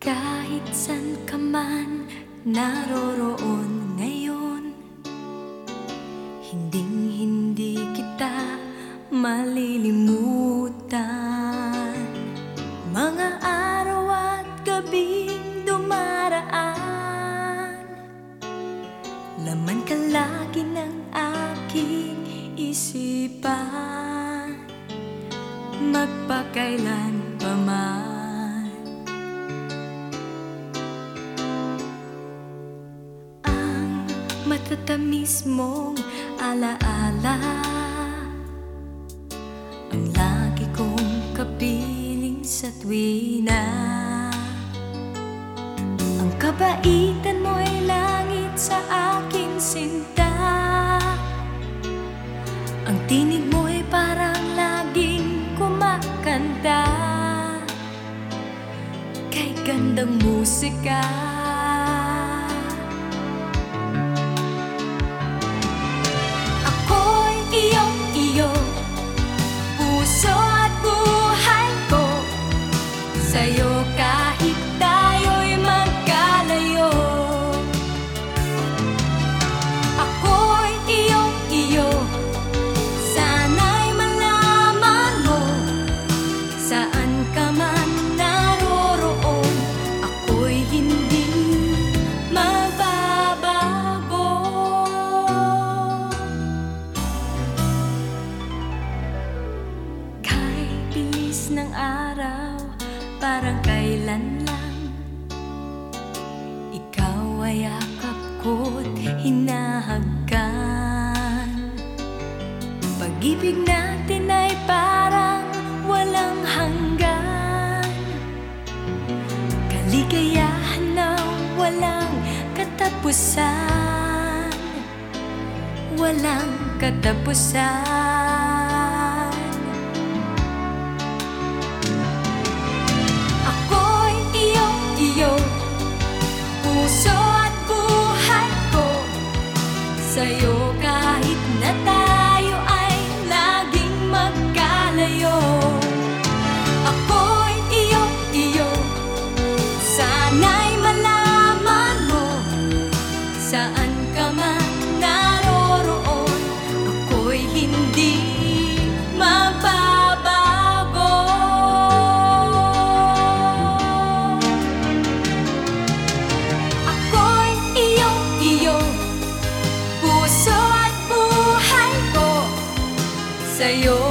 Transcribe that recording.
Kahit san ka man naroroon ngayon Hinding hindi kita malilimutan. Mga araw at gabing dumaraan Laman ka lagi ng aking isipan. Magpakailan pa man matatamis mong alaala. Ang lagi kong kapiling sa tuwina Ang kabaitan mo'y langit sa aking sinta. Ang tinig mo'y parang laging kumakanta. Kay gandang musika bilis ng araw Parang kailan lang. Ikaw ay akap ko't hinahagkan. Pag-ibig natin ay parang walang hanggan. Kaligayahan na walang katapusan. Walang katapusan Puso buhay ko. Sa'yo kahit na tayo ay laging magkalayo Sa'yo